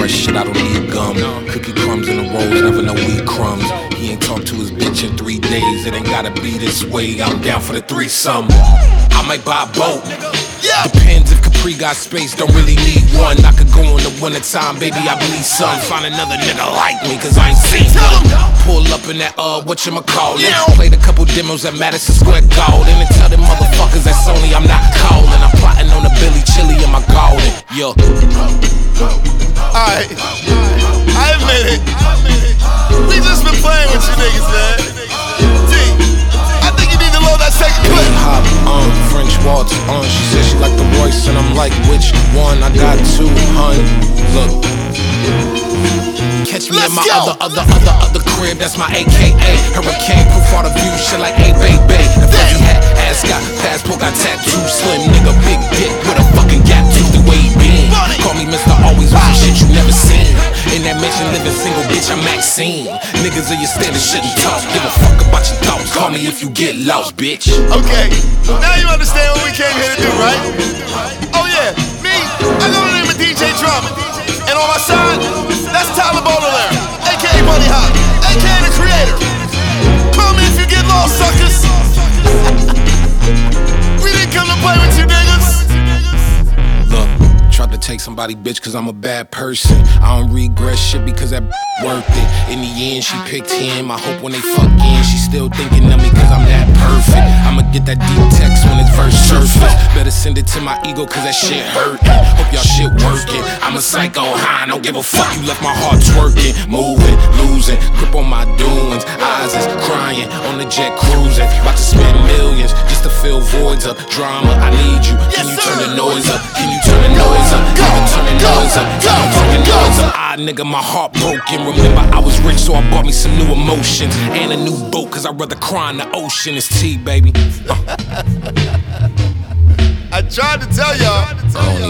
fresh shit, I don't need gum. Cookie crumbs in the rolls, never know weed crumbs. He ain't talked to his bitch in three days. It ain't gotta be this way. I'm down for the threesome. I might buy a boat. Depends if Capri got space, don't really need one. I could go in the wintertime, baby, I bleed some. Find another nigga like me, cause I ain't seen none. Pull up in that, uh, whatchamacallit. Played a couple demos at Madison Square Garden. And tell them motherfuckers that Sony I'm not calling. I'm plotting on a Billy Chili in my garden. Yo. I admit it. We just been playing with you niggas, man. D, I think you need to load that second clip. hop on French waltz on. She said she like the voice, and I'm like, which one? I got two, hun. Look. Catch me Let's in my go. other, other, other, other crib. That's my AKA. Hurricane proof all the view. Shit like, hey, baby. The fuzzy hat, ass got Mansion, living single, bitch, I'm Maxine. Niggas of your standard shouldn't talk. Give a fuck about your thoughts. Call me if you get lost, bitch. Okay, now you understand what we came here to do, right? Oh yeah, somebody bitch cause I'm a bad person. I don't regret shit because that worth it. In the end, she picked him. I hope when they fuck in, she still thinking of me cause I'm that perfect. I'ma get that deep text when it's verse surface. Better send it to my ego cause that shit hurting. Hope y'all shit working. I'm a psycho high, don't give a fuck. You left my heart twerking, moving, losing, grip on my doings. Eyes is crying on the jet cruising. About to spend millions just to fill voids up. Drama, I need you. Can you turn the noise up? Can you turn the noise up? Nigga, my heart broken. Remember, I was rich, so I bought me some new emotions and a new boat, cause I'd rather cry in the ocean. It's tea, baby. Uh, I tried to tell y'all. I don't